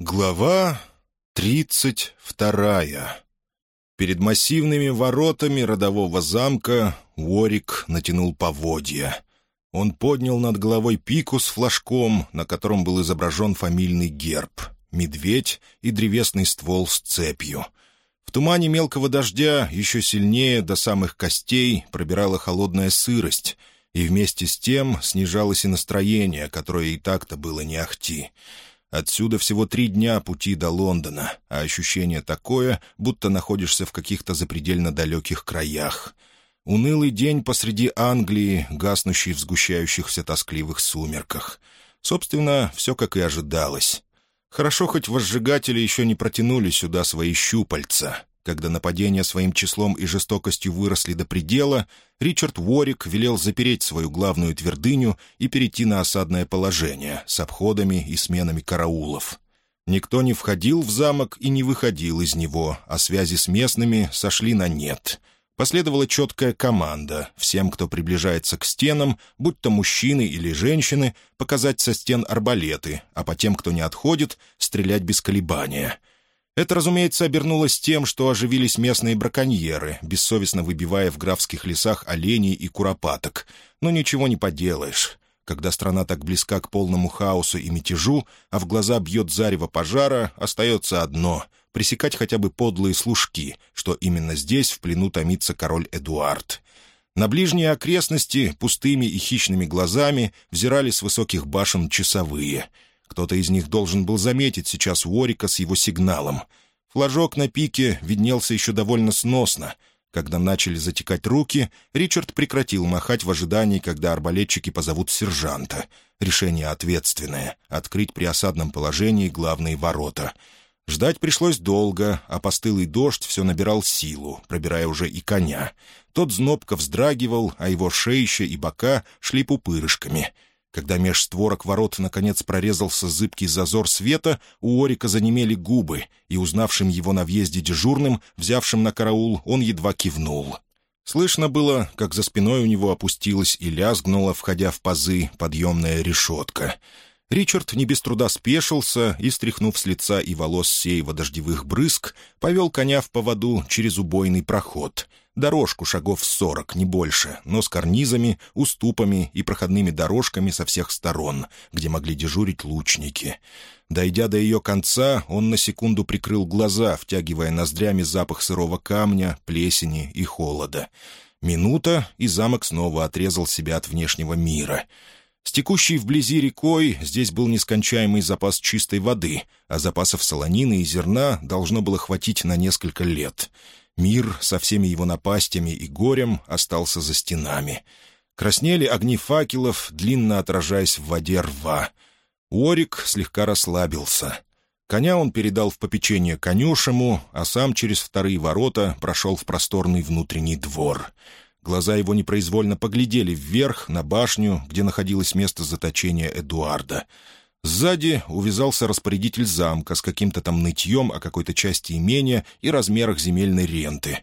Глава 32. Перед массивными воротами родового замка Уорик натянул поводья. Он поднял над головой пику с флажком, на котором был изображен фамильный герб, медведь и древесный ствол с цепью. В тумане мелкого дождя еще сильнее до самых костей пробирала холодная сырость, и вместе с тем снижалось и настроение, которое и так-то было не ахти. — Отсюда всего три дня пути до Лондона, а ощущение такое, будто находишься в каких-то запредельно далеких краях. Унылый день посреди Англии, гаснущий в сгущающихся тоскливых сумерках. Собственно, все как и ожидалось. Хорошо, хоть возжигатели еще не протянули сюда свои щупальца. Когда нападения своим числом и жестокостью выросли до предела, Ричард Уорик велел запереть свою главную твердыню и перейти на осадное положение с обходами и сменами караулов. Никто не входил в замок и не выходил из него, а связи с местными сошли на «нет». Последовала четкая команда всем, кто приближается к стенам, будь то мужчины или женщины, показать со стен арбалеты, а по тем, кто не отходит, стрелять без колебания — это, разумеется, обернулось тем, что оживились местные браконьеры, бессовестно выбивая в графских лесах оленей и куропаток. Но ничего не поделаешь. Когда страна так близка к полному хаосу и мятежу, а в глаза бьет зарево пожара, остается одно — пресекать хотя бы подлые служки, что именно здесь в плену томится король Эдуард. На ближние окрестности пустыми и хищными глазами взирали с высоких башен часовые — кто-то из них должен был заметить сейчас Уорика с его сигналом. Флажок на пике виднелся еще довольно сносно. Когда начали затекать руки, Ричард прекратил махать в ожидании, когда арбалетчики позовут сержанта. Решение ответственное — открыть при осадном положении главные ворота. Ждать пришлось долго, а постылый дождь все набирал силу, пробирая уже и коня. Тот знобко вздрагивал, а его шеище и бока шли пупырышками — когда меж створок ворот наконец прорезался зыбкий зазор света, у Орика занемели губы, и, узнавшим его на въезде дежурным, взявшим на караул, он едва кивнул. Слышно было, как за спиной у него опустилась и лязгнула, входя в пазы, подъемная решетка. Ричард не без труда спешился и, стряхнув с лица и волос сеева дождевых брызг, повел коня в поводу через убойный проход — дорожку шагов сорок, не больше, но с карнизами, уступами и проходными дорожками со всех сторон, где могли дежурить лучники. Дойдя до ее конца, он на секунду прикрыл глаза, втягивая ноздрями запах сырого камня, плесени и холода. Минута, и замок снова отрезал себя от внешнего мира. С текущей вблизи рекой здесь был нескончаемый запас чистой воды, а запасов солонины и зерна должно было хватить на несколько лет. Мир со всеми его напастями и горем остался за стенами. Краснели огни факелов, длинно отражаясь в воде рва. Орик слегка расслабился. Коня он передал в попечение конюшему, а сам через вторые ворота прошел в просторный внутренний двор. Глаза его непроизвольно поглядели вверх, на башню, где находилось место заточения Эдуарда — Сзади увязался распорядитель замка с каким-то там нытьем о какой-то части имения и размерах земельной ренты.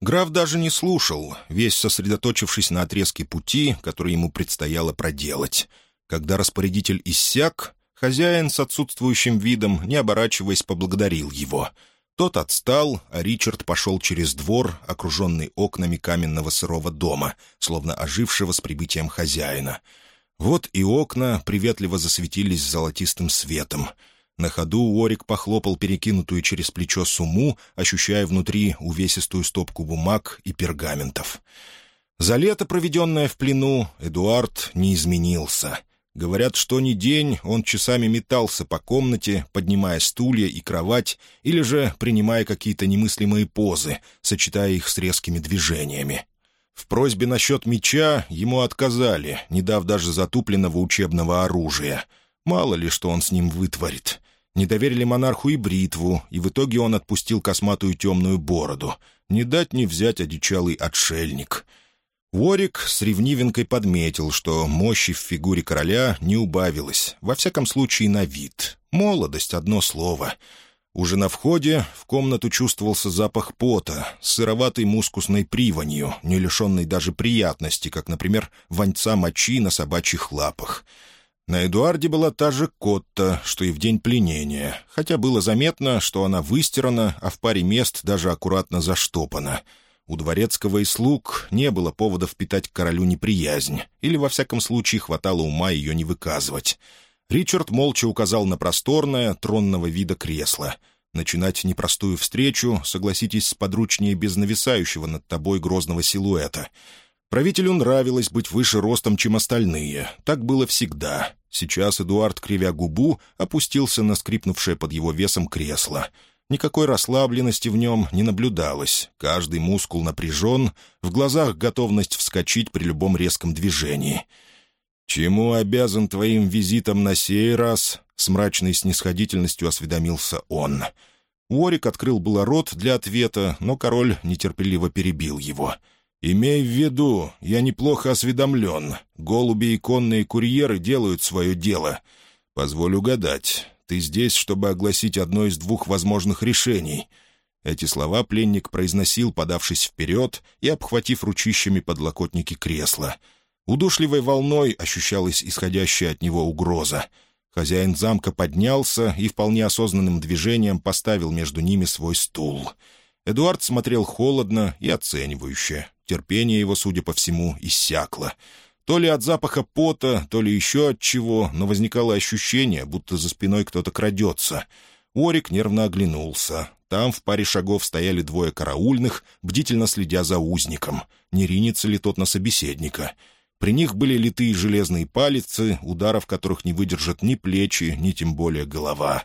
Граф даже не слушал, весь сосредоточившись на отрезке пути, который ему предстояло проделать. Когда распорядитель иссяк, хозяин с отсутствующим видом, не оборачиваясь, поблагодарил его. Тот отстал, а Ричард пошел через двор, окруженный окнами каменного сырого дома, словно ожившего с прибытием хозяина — вот и окна приветливо засветились золотистым светом. На ходу Орик похлопал перекинутую через плечо сумму, ощущая внутри увесистую стопку бумаг и пергаментов. За лето, проведенное в плену, Эдуард не изменился. Говорят, что ни день он часами метался по комнате, поднимая стулья и кровать, или же принимая какие-то немыслимые позы, сочетая их с резкими движениями. В просьбе насчет меча ему отказали, не дав даже затупленного учебного оружия. Мало ли, что он с ним вытворит. Не доверили монарху и бритву, и в итоге он отпустил косматую темную бороду. Не дать не взять одичалый отшельник. Ворик с ревнивенкой подметил, что мощи в фигуре короля не убавилось, во всяком случае на вид. Молодость — одно слово — уже на входе в комнату чувствовался запах пота, с сыроватой мускусной привонью, не лишенной даже приятности, как, например, вонца мочи на собачьих лапах. На Эдуарде была та же котта, что и в день пленения, хотя было заметно, что она выстирана, а в паре мест даже аккуратно заштопана. У дворецкого и слуг не было повода впитать к королю неприязнь, или, во всяком случае, хватало ума ее не выказывать. Ричард молча указал на просторное, тронного вида кресло. Начинать непростую встречу, согласитесь, подручнее без нависающего над тобой грозного силуэта. Правителю нравилось быть выше ростом, чем остальные. Так было всегда. Сейчас Эдуард, кривя губу, опустился на скрипнувшее под его весом кресло. Никакой расслабленности в нем не наблюдалось. Каждый мускул напряжен, в глазах готовность вскочить при любом резком движении — «Чему обязан твоим визитом на сей раз?» — с мрачной снисходительностью осведомился он. Уорик открыл было рот для ответа, но король нетерпеливо перебил его. «Имей в виду, я неплохо осведомлен. Голуби и конные курьеры делают свое дело. Позволю гадать, ты здесь, чтобы огласить одно из двух возможных решений». Эти слова пленник произносил, подавшись вперед и обхватив ручищами подлокотники кресла — Удушливой волной ощущалась исходящая от него угроза. Хозяин замка поднялся и вполне осознанным движением поставил между ними свой стул. Эдуард смотрел холодно и оценивающе. Терпение его, судя по всему, иссякло. То ли от запаха пота, то ли еще от чего, но возникало ощущение, будто за спиной кто-то крадется. Орик нервно оглянулся. Там в паре шагов стояли двое караульных, бдительно следя за узником. Не ринется ли тот на собеседника? — при них были литые железные палицы, ударов которых не выдержат ни плечи, ни тем более голова.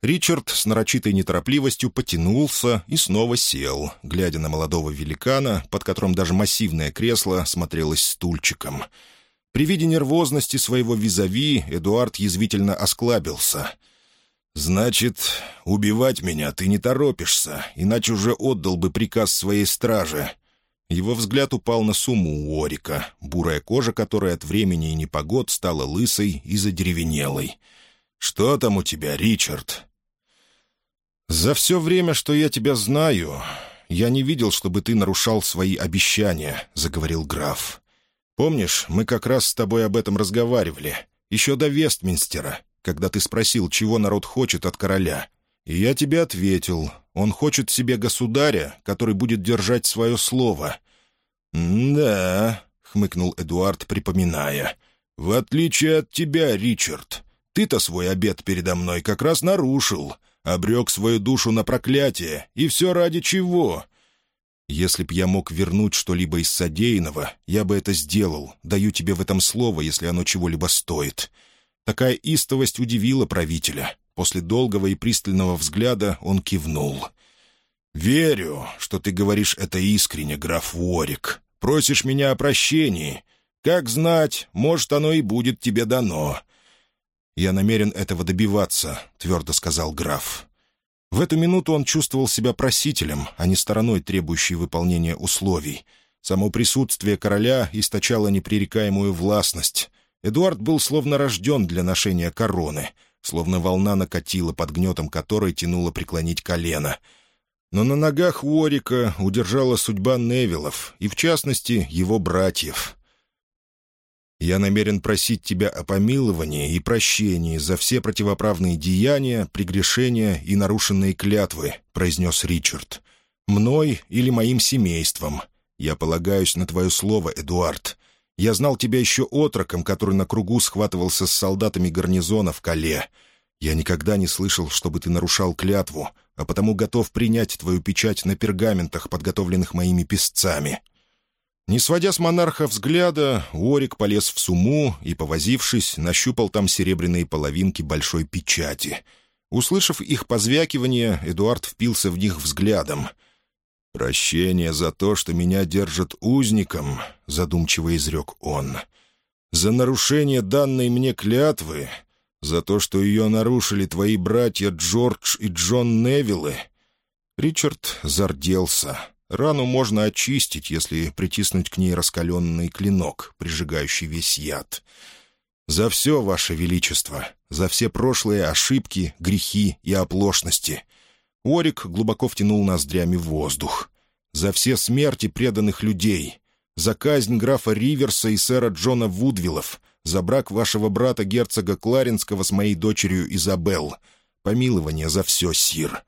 Ричард с нарочитой неторопливостью потянулся и снова сел, глядя на молодого великана, под которым даже массивное кресло смотрелось стульчиком. При виде нервозности своего визави Эдуард язвительно осклабился. «Значит, убивать меня ты не торопишься, иначе уже отдал бы приказ своей страже», его взгляд упал на сумму у Орика, бурая кожа которой от времени и непогод стала лысой и задеревенелой. «Что там у тебя, Ричард?» «За все время, что я тебя знаю, я не видел, чтобы ты нарушал свои обещания», — заговорил граф. «Помнишь, мы как раз с тобой об этом разговаривали, еще до Вестминстера, когда ты спросил, чего народ хочет от короля. И я тебе ответил. Он хочет себе государя, который будет держать свое слово». «Да», — хмыкнул Эдуард, припоминая. «В отличие от тебя, Ричард, ты-то свой обед передо мной как раз нарушил, обрек свою душу на проклятие, и все ради чего?» «Если б я мог вернуть что-либо из содеянного, я бы это сделал. Даю тебе в этом слово, если оно чего-либо стоит». Такая истовость удивила правителя. После долгого и пристального взгляда он кивнул. «Верю, что ты говоришь это искренне, граф Уорик. Просишь меня о прощении. Как знать, может, оно и будет тебе дано». «Я намерен этого добиваться», — твердо сказал граф. В эту минуту он чувствовал себя просителем, а не стороной, требующей выполнения условий. Само присутствие короля источало непререкаемую властность. Эдуард был словно рожден для ношения короны — словно волна накатила, под гнетом которой тянуло преклонить колено. Но на ногах Уорика удержала судьба Невилов, и в частности его братьев. «Я намерен просить тебя о помиловании и прощении за все противоправные деяния, прегрешения и нарушенные клятвы», — произнес Ричард. «Мной или моим семейством. Я полагаюсь на твое слово, Эдуард». Я знал тебя еще отроком, который на кругу схватывался с солдатами гарнизона в Кале. Я никогда не слышал, чтобы ты нарушал клятву, а потому готов принять твою печать на пергаментах, подготовленных моими песцами». Не сводя с монарха взгляда, Орик полез в суму и, повозившись, нащупал там серебряные половинки большой печати. Услышав их позвякивание, Эдуард впился в них взглядом — «Прощение за то, что меня держат узником», — задумчиво изрек он. «За нарушение данной мне клятвы, за то, что ее нарушили твои братья Джордж и Джон Невиллы». Ричард зарделся. Рану можно очистить, если притиснуть к ней раскаленный клинок, прижигающий весь яд. «За все, Ваше Величество, за все прошлые ошибки, грехи и оплошности. Орик глубоко втянул ноздрями воздух. «За все смерти преданных людей! За казнь графа Риверса и сэра Джона Вудвиллов! За брак вашего брата герцога Кларинского с моей дочерью Изабелл! Помилование за все, сир!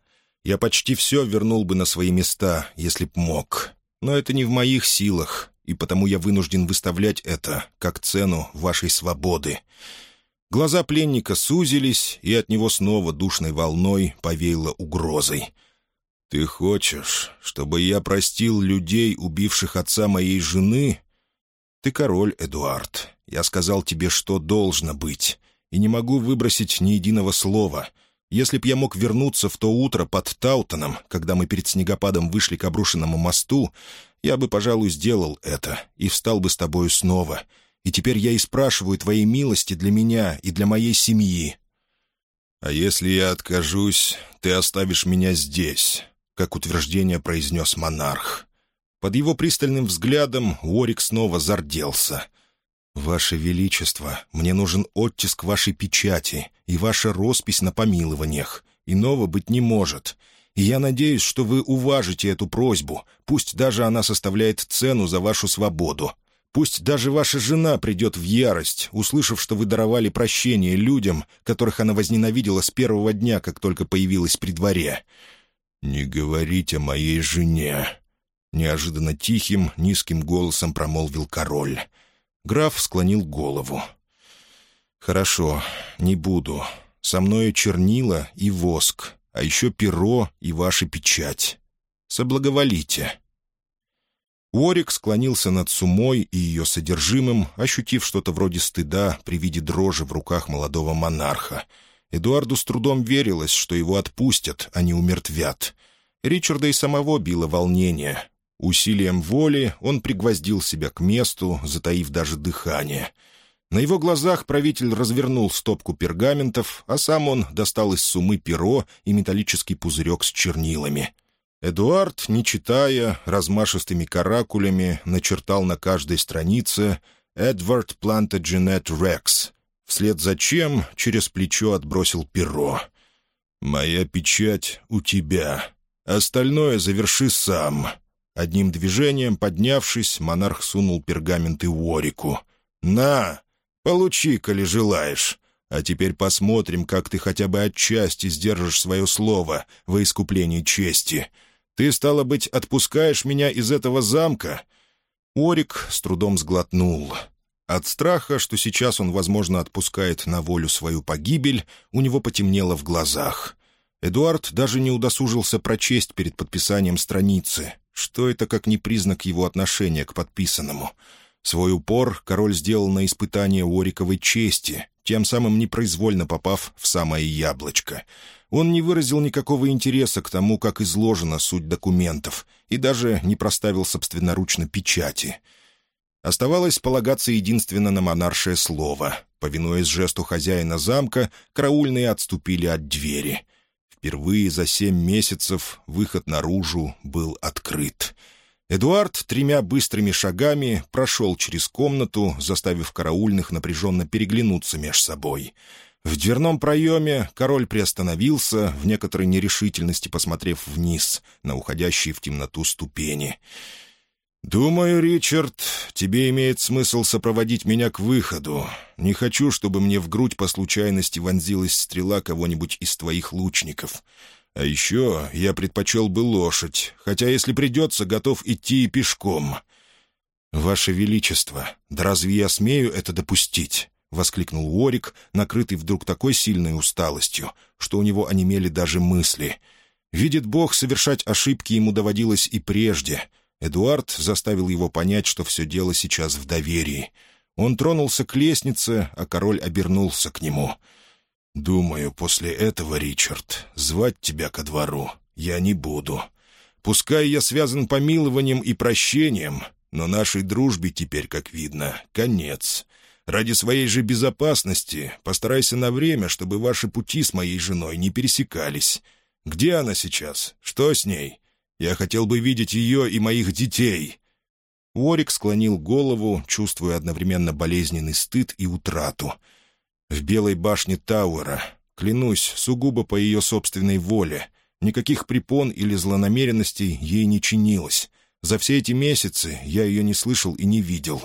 Я почти все вернул бы на свои места, если б мог. Но это не в моих силах, и потому я вынужден выставлять это как цену вашей свободы. Глаза пленника сузились, и от него снова душной волной повеяло угрозой. «Ты хочешь, чтобы я простил людей, убивших отца моей жены?» «Ты король, Эдуард. Я сказал тебе, что должно быть, и не могу выбросить ни единого слова. Если б я мог вернуться в то утро под Таутоном, когда мы перед снегопадом вышли к обрушенному мосту, я бы, пожалуй, сделал это и встал бы с тобою снова» и теперь я и спрашиваю твоей милости для меня и для моей семьи». «А если я откажусь, ты оставишь меня здесь», — как утверждение произнес монарх. Под его пристальным взглядом Уорик снова зарделся. «Ваше Величество, мне нужен оттиск вашей печати и ваша роспись на помилованиях. Иного быть не может. И я надеюсь, что вы уважите эту просьбу, пусть даже она составляет цену за вашу свободу, Пусть даже ваша жена придет в ярость, услышав, что вы даровали прощение людям, которых она возненавидела с первого дня, как только появилась при дворе. «Не говорите о моей жене», — неожиданно тихим, низким голосом промолвил король. Граф склонил голову. «Хорошо, не буду. Со мною чернила и воск, а еще перо и ваша печать. Соблаговолите». Уорик склонился над сумой и ее содержимым, ощутив что-то вроде стыда при виде дрожи в руках молодого монарха. Эдуарду с трудом верилось, что его отпустят, а не умертвят. Ричарда и самого било волнение. Усилием воли он пригвоздил себя к месту, затаив даже дыхание. На его глазах правитель развернул стопку пергаментов, а сам он достал из сумы перо и металлический пузырек с чернилами — Эдуард, не читая, размашистыми каракулями начертал на каждой странице «Эдвард Плантаджинет Рекс», вслед за чем через плечо отбросил перо. «Моя печать у тебя. Остальное заверши сам». Одним движением, поднявшись, монарх сунул пергаменты Уорику. «На! Получи, коли желаешь. А теперь посмотрим, как ты хотя бы отчасти сдержишь свое слово во искуплении чести». Ты, стало быть, отпускаешь меня из этого замка?» Орик с трудом сглотнул. От страха, что сейчас он, возможно, отпускает на волю свою погибель, у него потемнело в глазах. Эдуард даже не удосужился прочесть перед подписанием страницы, что это как не признак его отношения к подписанному. Свой упор король сделал на испытание Ориковой чести, тем самым непроизвольно попав в самое яблочко — он не выразил никакого интереса к тому, как изложена суть документов, и даже не проставил собственноручно печати. Оставалось полагаться единственно на монаршее слово. Повинуясь жесту хозяина замка, караульные отступили от двери. Впервые за семь месяцев выход наружу был открыт. Эдуард тремя быстрыми шагами прошел через комнату, заставив караульных напряженно переглянуться между собой — в дверном проеме король приостановился, в некоторой нерешительности посмотрев вниз, на уходящие в темноту ступени. «Думаю, Ричард, тебе имеет смысл сопроводить меня к выходу. Не хочу, чтобы мне в грудь по случайности вонзилась стрела кого-нибудь из твоих лучников. А еще я предпочел бы лошадь, хотя, если придется, готов идти и пешком». «Ваше Величество, да разве я смею это допустить?» воскликнул Уорик, накрытый вдруг такой сильной усталостью, что у него онемели даже мысли. Видит Бог, совершать ошибки ему доводилось и прежде. Эдуард заставил его понять, что все дело сейчас в доверии. Он тронулся к лестнице, а король обернулся к нему. «Думаю, после этого, Ричард, звать тебя ко двору я не буду. Пускай я связан помилованием и прощением, но нашей дружбе теперь, как видно, конец. Ради своей же безопасности постарайся на время, чтобы ваши пути с моей женой не пересекались. Где она сейчас? Что с ней? Я хотел бы видеть ее и моих детей». Уорик склонил голову, чувствуя одновременно болезненный стыд и утрату. «В белой башне Тауэра, клянусь, сугубо по ее собственной воле, никаких препон или злонамеренностей ей не чинилось. За все эти месяцы я ее не слышал и не видел.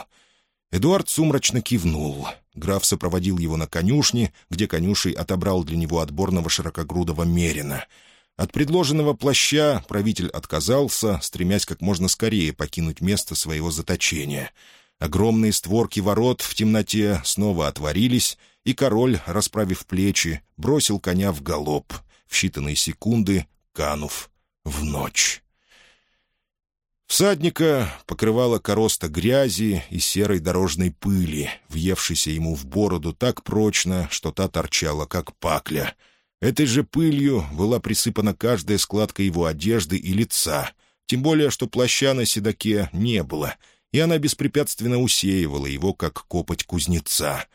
Эдуард сумрачно кивнул. Граф сопроводил его на конюшне, где конюшей отобрал для него отборного широкогрудого мерина. От предложенного плаща правитель отказался, стремясь как можно скорее покинуть место своего заточения. Огромные створки ворот в темноте снова отворились, и король, расправив плечи, бросил коня в галоп, в считанные секунды канув в ночь. Всадника покрывала короста грязи и серой дорожной пыли, въевшейся ему в бороду так прочно, что та торчала, как пакля. Этой же пылью была присыпана каждая складка его одежды и лица, тем более, что плаща на седоке не было, и она беспрепятственно усеивала его, как копоть кузнеца.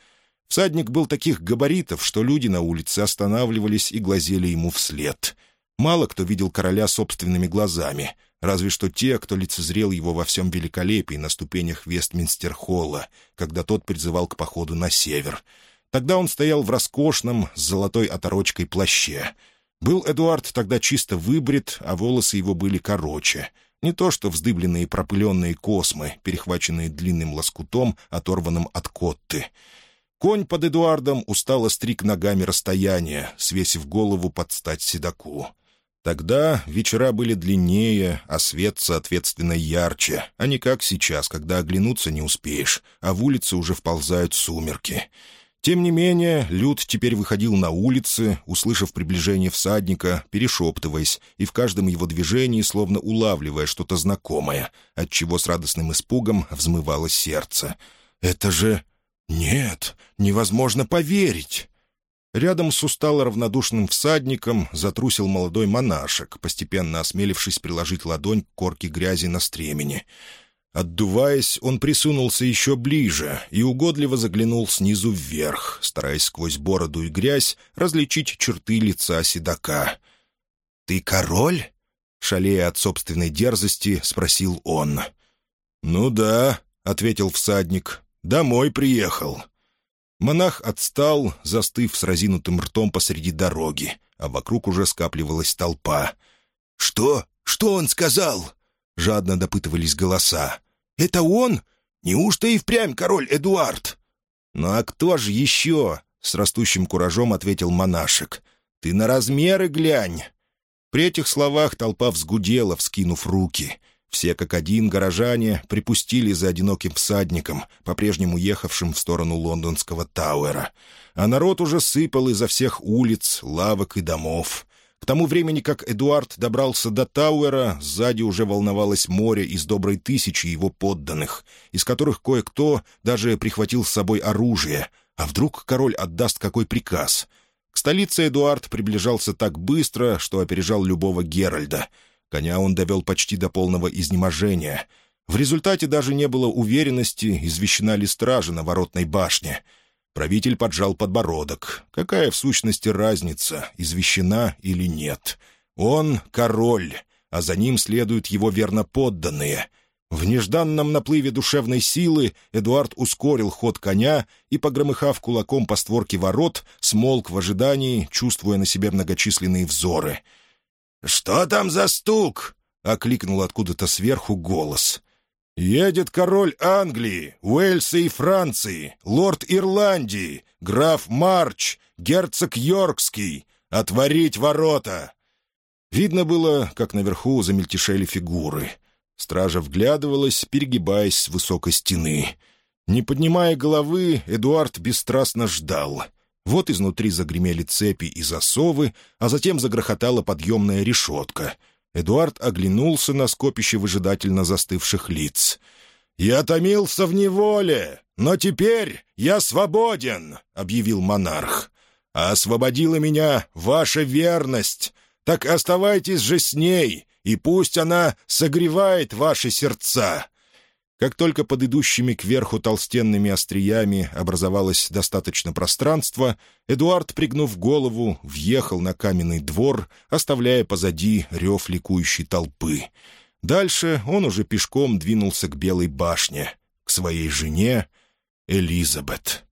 Всадник был таких габаритов, что люди на улице останавливались и глазели ему вслед. Мало кто видел короля собственными глазами — разве что те, кто лицезрел его во всем великолепии на ступенях Вестминстер-холла, когда тот призывал к походу на север. Тогда он стоял в роскошном, с золотой оторочкой плаще. Был Эдуард тогда чисто выбрит, а волосы его были короче. Не то что вздыбленные пропыленные космы, перехваченные длинным лоскутом, оторванным от котты. Конь под Эдуардом устало стриг ногами расстояние, свесив голову под стать седаку. Тогда вечера были длиннее, а свет, соответственно, ярче, а не как сейчас, когда оглянуться не успеешь, а в улице уже вползают сумерки. Тем не менее, Люд теперь выходил на улицы, услышав приближение всадника, перешептываясь, и в каждом его движении словно улавливая что-то знакомое, от чего с радостным испугом взмывало сердце. «Это же... Нет, невозможно поверить!» Рядом с устало равнодушным всадником затрусил молодой монашек, постепенно осмелившись приложить ладонь к корке грязи на стремени. Отдуваясь, он присунулся еще ближе и угодливо заглянул снизу вверх, стараясь сквозь бороду и грязь различить черты лица седока. «Ты король?» — шалея от собственной дерзости, спросил он. «Ну да», — ответил всадник, — «домой приехал». Монах отстал, застыв с разинутым ртом посреди дороги, а вокруг уже скапливалась толпа. «Что? Что он сказал?» — жадно допытывались голоса. «Это он? Неужто и впрямь король Эдуард?» «Ну а кто же еще?» — с растущим куражом ответил монашек. «Ты на размеры глянь!» При этих словах толпа взгудела, вскинув руки — все как один горожане припустили за одиноким всадником, по-прежнему ехавшим в сторону лондонского Тауэра. А народ уже сыпал изо всех улиц, лавок и домов. К тому времени, как Эдуард добрался до Тауэра, сзади уже волновалось море из доброй тысячи его подданных, из которых кое-кто даже прихватил с собой оружие. А вдруг король отдаст какой приказ? К столице Эдуард приближался так быстро, что опережал любого Геральда — Коня он довел почти до полного изнеможения. В результате даже не было уверенности, извещена ли стража на воротной башне. Правитель поджал подбородок. Какая в сущности разница, извещена или нет? Он — король, а за ним следуют его верноподданные — в нежданном наплыве душевной силы Эдуард ускорил ход коня и, погромыхав кулаком по створке ворот, смолк в ожидании, чувствуя на себе многочисленные взоры — «Что там за стук?» — окликнул откуда-то сверху голос. «Едет король Англии, Уэльса и Франции, лорд Ирландии, граф Марч, герцог Йоркский. Отворить ворота!» Видно было, как наверху замельтешели фигуры. Стража вглядывалась, перегибаясь с высокой стены. Не поднимая головы, Эдуард бесстрастно ждал — вот изнутри загремели цепи и засовы, а затем загрохотала подъемная решетка. Эдуард оглянулся на скопище выжидательно застывших лиц. «Я томился в неволе, но теперь я свободен!» — объявил монарх. «А освободила меня ваша верность. Так оставайтесь же с ней, и пусть она согревает ваши сердца. Как только под идущими кверху толстенными остриями образовалось достаточно пространства, Эдуард, пригнув голову, въехал на каменный двор, оставляя позади рев ликующей толпы. Дальше он уже пешком двинулся к Белой башне, к своей жене Элизабет.